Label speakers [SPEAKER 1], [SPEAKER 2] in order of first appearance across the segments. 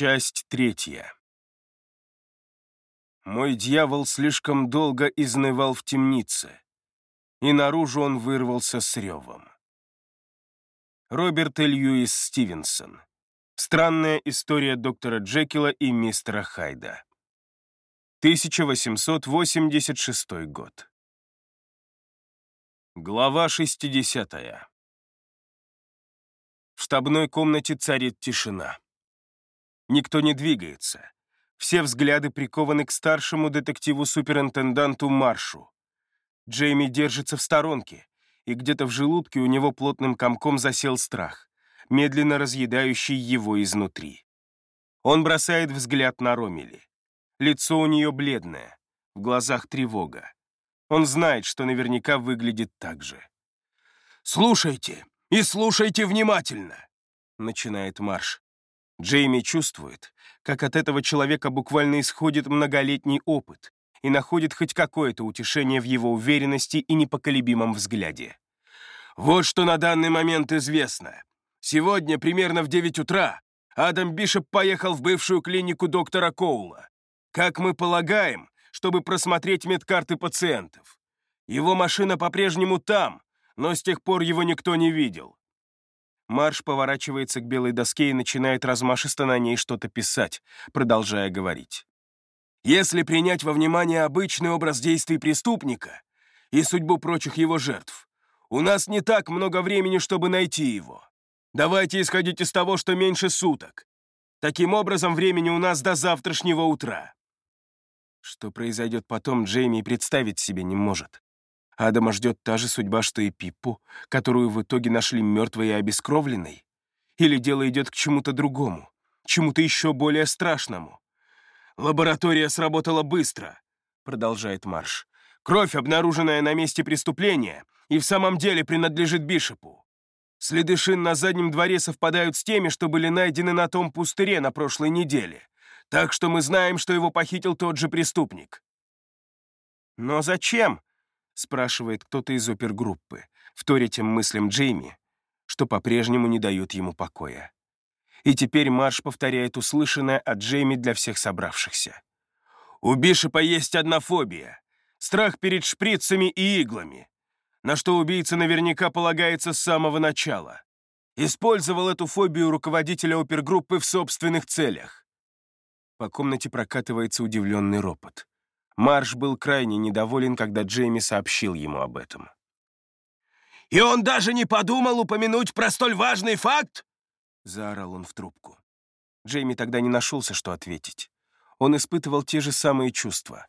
[SPEAKER 1] Часть третья. Мой дьявол слишком долго изнывал в темнице, и наружу он вырвался с ревом. Роберт Льюис Стивенсон. Странная история доктора Джекила и мистера Хайда. 1886 год. Глава 60. В штабной комнате царит тишина. Никто не двигается. Все взгляды прикованы к старшему детективу-суперинтенданту Маршу. Джейми держится в сторонке, и где-то в желудке у него плотным комком засел страх, медленно разъедающий его изнутри. Он бросает взгляд на Ромели. Лицо у нее бледное, в глазах тревога. Он знает, что наверняка выглядит так же. «Слушайте и слушайте внимательно!» — начинает Марш. Джейми чувствует, как от этого человека буквально исходит многолетний опыт и находит хоть какое-то утешение в его уверенности и непоколебимом взгляде. Вот что на данный момент известно. Сегодня, примерно в 9 утра, Адам Бишоп поехал в бывшую клинику доктора Коула. Как мы полагаем, чтобы просмотреть медкарты пациентов. Его машина по-прежнему там, но с тех пор его никто не видел. Марш поворачивается к белой доске и начинает размашисто на ней что-то писать, продолжая говорить. Если принять во внимание обычный образ действий преступника и судьбу прочих его жертв, у нас не так много времени, чтобы найти его. Давайте исходить из того, что меньше суток. Таким образом, времени у нас до завтрашнего утра. Что произойдет потом, Джейми представить себе не может. Адама ждет та же судьба, что и Пиппу, которую в итоге нашли мертвой и обескровленной? Или дело идет к чему-то другому, чему-то еще более страшному? «Лаборатория сработала быстро», — продолжает Марш. «Кровь, обнаруженная на месте преступления, и в самом деле принадлежит Бишопу. Следы шин на заднем дворе совпадают с теми, что были найдены на том пустыре на прошлой неделе, так что мы знаем, что его похитил тот же преступник». «Но зачем?» Спрашивает кто-то из опергруппы, вторя тем мыслям Джейми, что по-прежнему не дают ему покоя. И теперь Марш повторяет услышанное от Джейми для всех собравшихся. «У Бишопа есть одна фобия — страх перед шприцами и иглами, на что убийца наверняка полагается с самого начала. Использовал эту фобию руководителя опергруппы в собственных целях». По комнате прокатывается удивленный ропот. Марш был крайне недоволен, когда Джейми сообщил ему об этом. «И он даже не подумал упомянуть про столь важный факт?» — заорал он в трубку. Джейми тогда не нашелся, что ответить. Он испытывал те же самые чувства.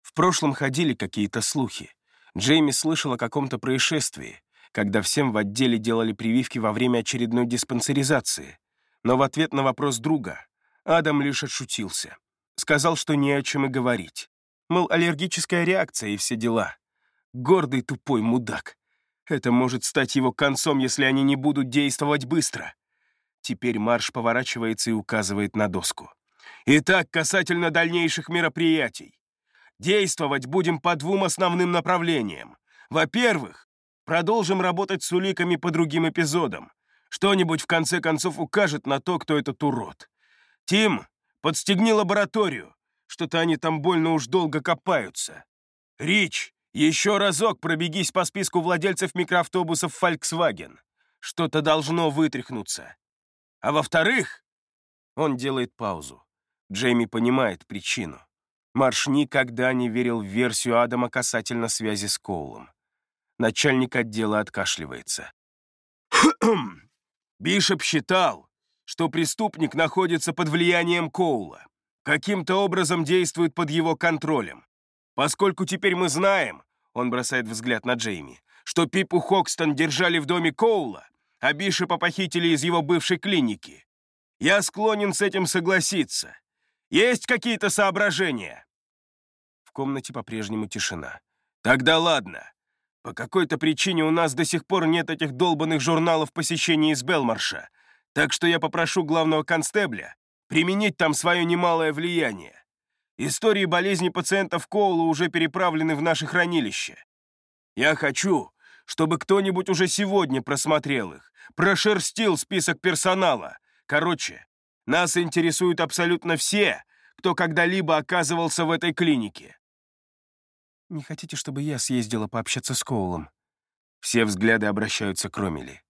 [SPEAKER 1] В прошлом ходили какие-то слухи. Джейми слышал о каком-то происшествии, когда всем в отделе делали прививки во время очередной диспансеризации. Но в ответ на вопрос друга Адам лишь отшутился. Сказал, что не о чем и говорить. Мол, аллергическая реакция и все дела. Гордый тупой мудак. Это может стать его концом, если они не будут действовать быстро. Теперь Марш поворачивается и указывает на доску. Итак, касательно дальнейших мероприятий. Действовать будем по двум основным направлениям. Во-первых, продолжим работать с уликами по другим эпизодам. Что-нибудь в конце концов укажет на то, кто этот урод. Тим, подстегни лабораторию. Что-то они там больно уж долго копаются. Рич, еще разок пробегись по списку владельцев микроавтобусов Volkswagen. Что-то должно вытряхнуться. А во-вторых, он делает паузу. Джейми понимает причину. Марш никогда не верил в версию Адама касательно связи с Коулом. Начальник отдела откашливается. Бишоп считал, что преступник находится под влиянием Коула каким-то образом действует под его контролем. Поскольку теперь мы знаем, он бросает взгляд на Джейми, что Пипу Хокстон держали в доме Коула, а Бишопа похитили из его бывшей клиники. Я склонен с этим согласиться. Есть какие-то соображения?» В комнате по-прежнему тишина. «Тогда ладно. По какой-то причине у нас до сих пор нет этих долбанных журналов посещений из Белмарша, так что я попрошу главного констебля применить там свое немалое влияние. Истории болезни пациентов Коула уже переправлены в наше хранилище. Я хочу, чтобы кто-нибудь уже сегодня просмотрел их, прошерстил список персонала. Короче, Нас интересуют абсолютно все, кто когда-либо оказывался в этой клинике.
[SPEAKER 2] Не хотите, чтобы я съездила пообщаться с Коулом?
[SPEAKER 1] Все взгляды обращаются к Ромели.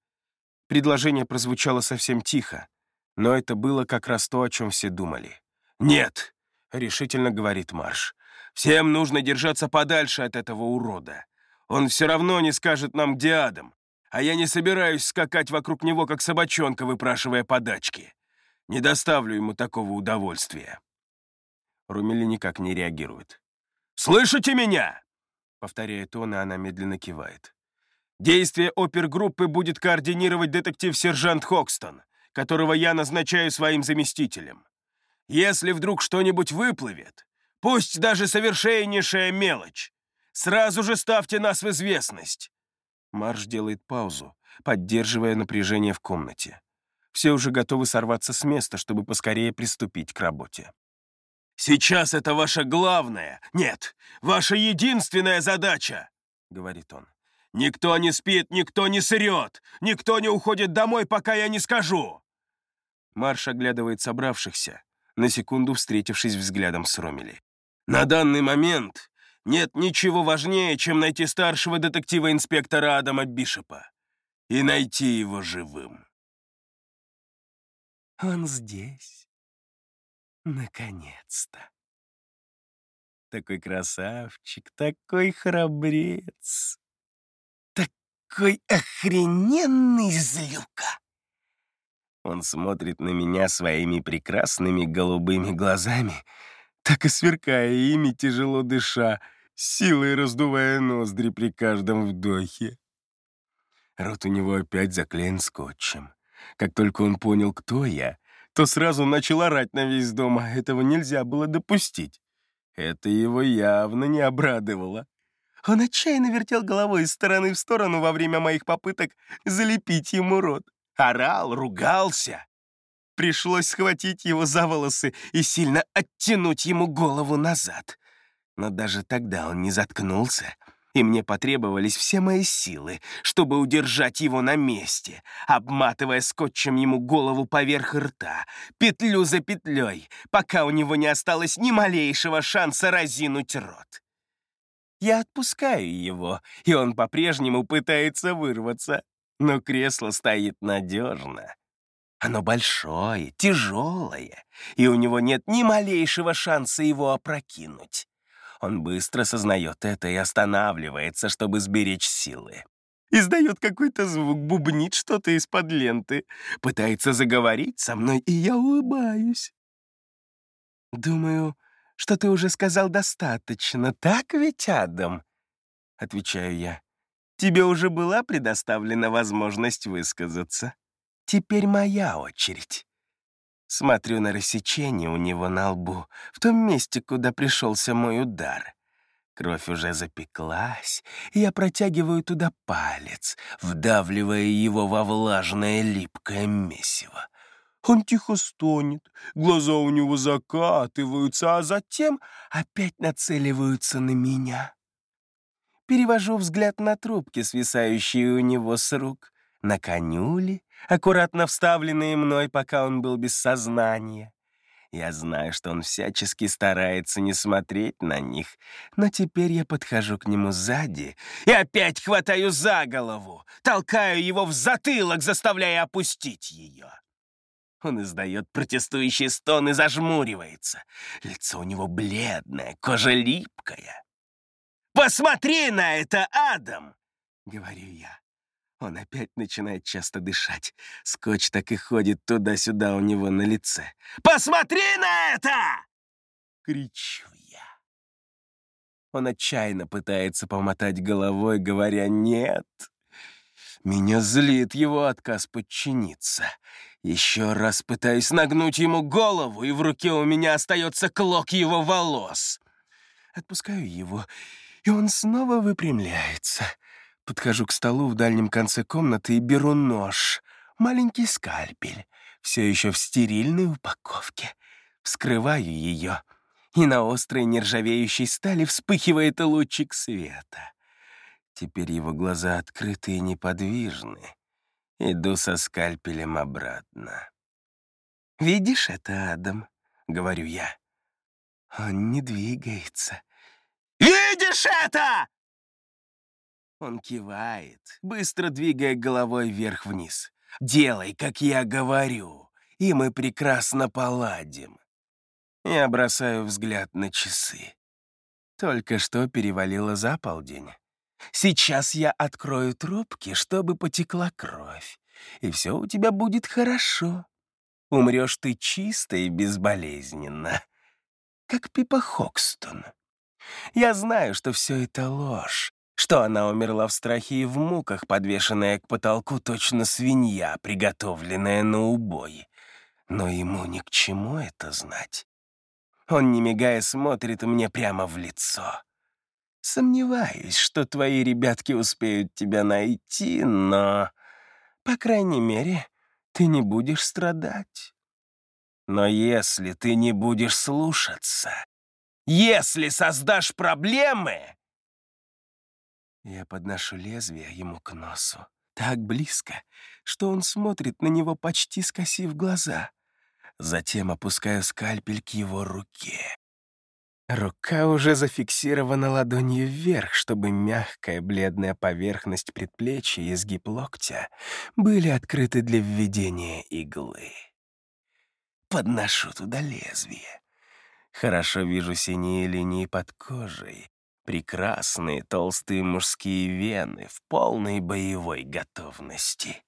[SPEAKER 1] Предложение прозвучало совсем тихо, но это было как раз то, о чем все думали. «Нет!» — решительно говорит Марш. «Всем нужно держаться подальше от этого урода. Он все равно не скажет нам, где Адам, а я не собираюсь скакать вокруг него, как собачонка, выпрашивая подачки. Не доставлю ему такого удовольствия». Румели никак не реагирует. «Слышите меня?» — повторяет он, и она медленно кивает. «Действие опергруппы будет координировать детектив-сержант Хокстон, которого я назначаю своим заместителем. Если вдруг что-нибудь выплывет, пусть даже совершеннейшая мелочь, сразу же ставьте нас в известность». Марш делает паузу, поддерживая напряжение в комнате. Все уже готовы сорваться с места, чтобы поскорее приступить к работе. «Сейчас это ваша главная, нет, ваша единственная задача», — говорит он. «Никто не спит, никто не сырет, никто не уходит домой, пока я не скажу». Марш оглядывает собравшихся, на секунду встретившись взглядом с Ромели. «На данный момент нет ничего важнее, чем найти старшего детектива-инспектора Адама Бишопа и найти его живым».
[SPEAKER 2] «Он здесь», Наконец-то. Такой красавчик, такой храбрец. Такой охрененный злюка. Он смотрит на меня своими прекрасными голубыми глазами, так и сверкая ими, тяжело дыша, силой раздувая ноздри при каждом вдохе. Рот у него опять заклеен скотчем. Как только он понял, кто я, то сразу начал орать на весь дом, а этого нельзя было допустить. Это его явно не обрадовало. Он отчаянно вертел головой из стороны в сторону во время моих попыток залепить ему рот. Орал, ругался. Пришлось схватить его за волосы и сильно оттянуть ему голову назад. Но даже тогда он не заткнулся — и мне потребовались все мои силы, чтобы удержать его на месте, обматывая скотчем ему голову поверх рта, петлю за петлей, пока у него не осталось ни малейшего шанса разинуть рот. Я отпускаю его, и он по-прежнему пытается вырваться, но кресло стоит надежно. Оно большое, тяжелое, и у него нет ни малейшего шанса его опрокинуть. Он быстро сознает это и останавливается, чтобы сберечь силы. Издает какой-то звук, бубнит что-то из-под ленты, пытается заговорить со мной, и я улыбаюсь. «Думаю, что ты уже сказал достаточно, так ведь, Адам?» Отвечаю я. «Тебе уже была предоставлена возможность высказаться. Теперь моя очередь». Смотрю на рассечение у него на лбу, в том месте, куда пришелся мой удар. Кровь уже запеклась, и я протягиваю туда палец, вдавливая его во влажное липкое месиво. Он тихо стонет, глаза у него закатываются, а затем опять нацеливаются на меня. Перевожу взгляд на трубки, свисающие у него с рук, на конюли, аккуратно вставленные мной, пока он был без сознания. Я знаю, что он всячески старается не смотреть на них, но теперь я подхожу к нему сзади и опять хватаю за голову, толкаю его в затылок, заставляя опустить ее. Он издает протестующий стон и зажмуривается. Лицо у него бледное, кожа липкая. «Посмотри на это, Адам!» — говорю я. Он опять начинает часто дышать. Скотч так и ходит туда-сюда у него на лице. «Посмотри на это!» Кричу я. Он отчаянно пытается помотать головой, говоря «нет». Меня злит его отказ подчиниться. Еще раз пытаюсь нагнуть ему голову, и в руке у меня остается клок его волос. Отпускаю его, и он снова выпрямляется — Подхожу к столу в дальнем конце комнаты и беру нож, маленький скальпель, все еще в стерильной упаковке. Вскрываю ее, и на острой нержавеющей стали вспыхивает лучик света. Теперь его глаза открыты и неподвижны. Иду со скальпелем обратно. «Видишь это, Адам?» — говорю я. Он не двигается. «Видишь это?» Он кивает, быстро двигая головой вверх-вниз. «Делай, как я говорю, и мы прекрасно поладим». Я бросаю взгляд на часы. Только что перевалило за полдень. Сейчас я открою трубки, чтобы потекла кровь, и все у тебя будет хорошо. Умрешь ты чисто и безболезненно, как Пипа Хокстон. Я знаю, что все это ложь, что она умерла в страхе и в муках, подвешенная к потолку точно свинья, приготовленная на убой. Но ему ни к чему это знать. Он, не мигая, смотрит мне прямо в лицо. Сомневаюсь, что твои ребятки успеют тебя найти, но, по крайней мере, ты не будешь страдать. Но если ты не будешь слушаться, если создашь проблемы... Я подношу лезвие ему к носу, так близко, что он смотрит на него, почти скосив глаза. Затем опускаю скальпель к его руке. Рука уже зафиксирована ладонью вверх, чтобы мягкая бледная поверхность предплечья и изгиб локтя были открыты для введения иглы. Подношу туда лезвие. Хорошо вижу синие линии под кожей, прекрасные толстые мужские вены в полной боевой готовности.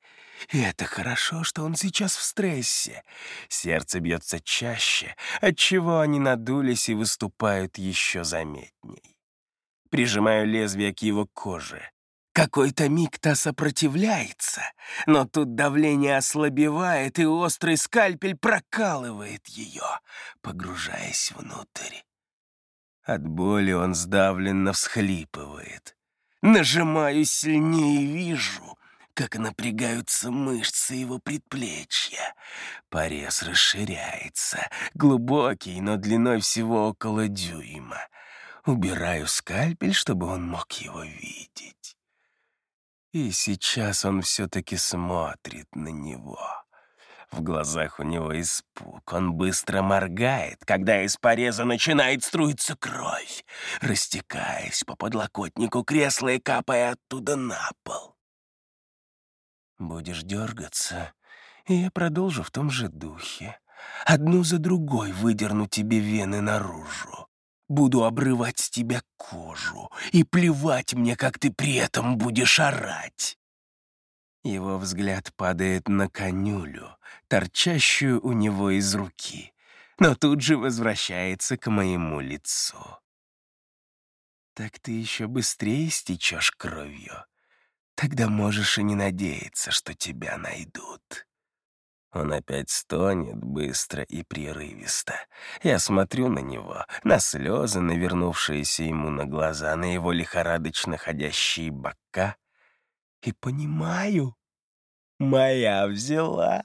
[SPEAKER 2] И это хорошо, что он сейчас в стрессе. Сердце бьется чаще, отчего они надулись и выступают еще заметней. Прижимаю лезвие к его коже. Какой-то миг та сопротивляется, но тут давление ослабевает, и острый скальпель прокалывает ее, погружаясь внутрь. От боли он сдавленно всхлипывает. Нажимаю сильнее и вижу, как напрягаются мышцы его предплечья. Порез расширяется, глубокий, но длиной всего около дюйма. Убираю скальпель, чтобы он мог его видеть. И сейчас он все-таки смотрит на него. В глазах у него испуг. Он быстро моргает, когда из пореза начинает струиться кровь, растекаясь по подлокотнику кресла и капая оттуда на пол. Будешь дергаться, и я продолжу в том же духе. Одну за другой выдерну тебе вены наружу. Буду обрывать с тебя кожу, и плевать мне, как ты при этом будешь орать. Его взгляд падает на конюлю, торчащую у него из руки, но тут же возвращается к моему лицу. Так ты еще быстрее стечешь кровью. Тогда можешь и не надеяться, что тебя найдут. Он опять стонет быстро и прерывисто. Я смотрю на него, на слезы, навернувшиеся ему на глаза, на его лихорадочно ходящие бока, и понимаю, моя взяла.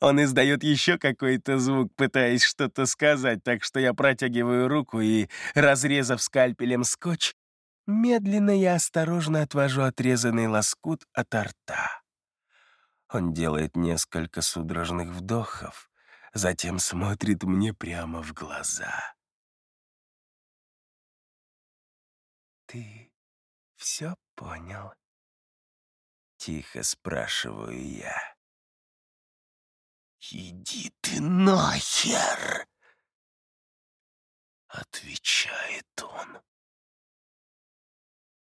[SPEAKER 2] Он издает еще какой-то звук, пытаясь что-то сказать, так что я протягиваю руку и, разрезав скальпелем скотч, Медленно и осторожно отвожу отрезанный лоскут от рта. Он делает несколько судорожных вдохов, затем смотрит мне прямо в глаза. «Ты все понял?» Тихо спрашиваю я. «Иди ты нахер!» Отвечает он.